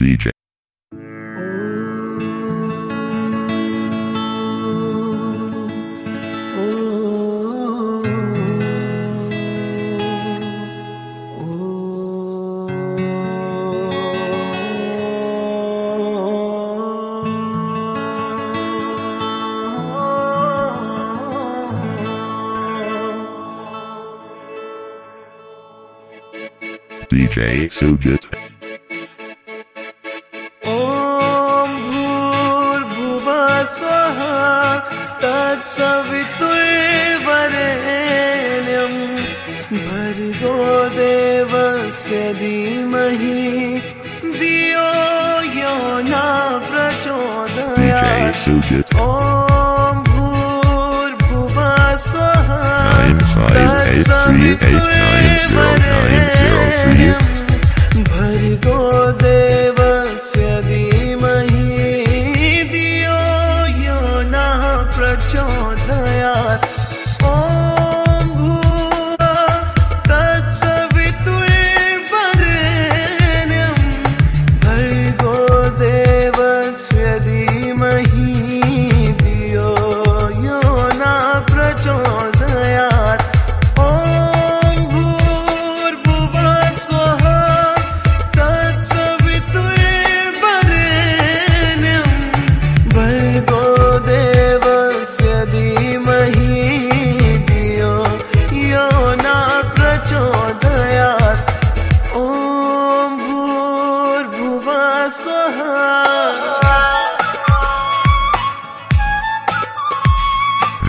DJ. DJ Sujit. भर्गो देवस्य धीमहि धियो यो न प्रचोदयात्। ॐ भूर्भुवः स्वः तत्सवितुर्वरेण्यं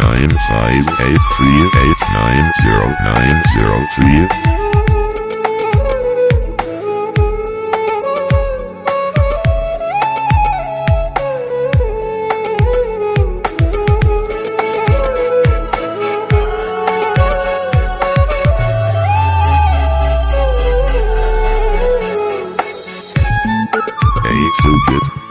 Nine five eight three eight nine zero nine zero three. so good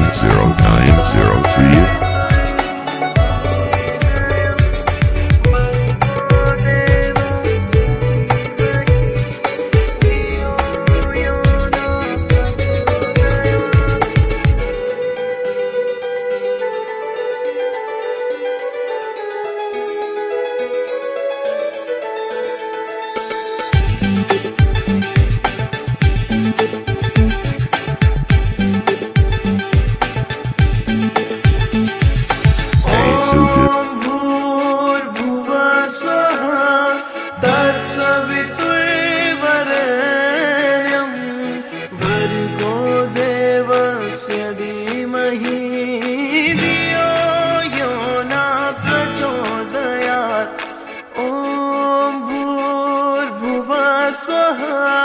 90903 love.